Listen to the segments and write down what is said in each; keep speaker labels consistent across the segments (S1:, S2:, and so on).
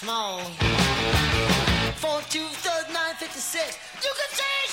S1: small. Four two third nine fifty six. You can say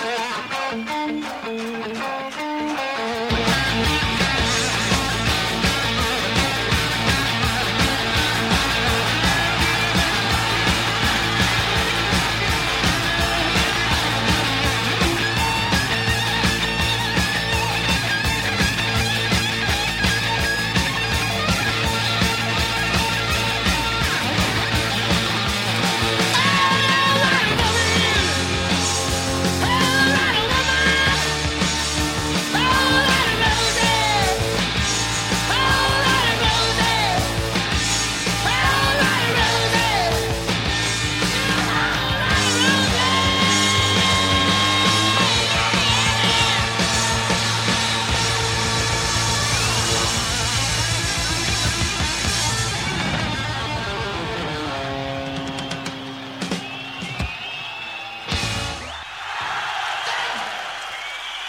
S1: Yeah.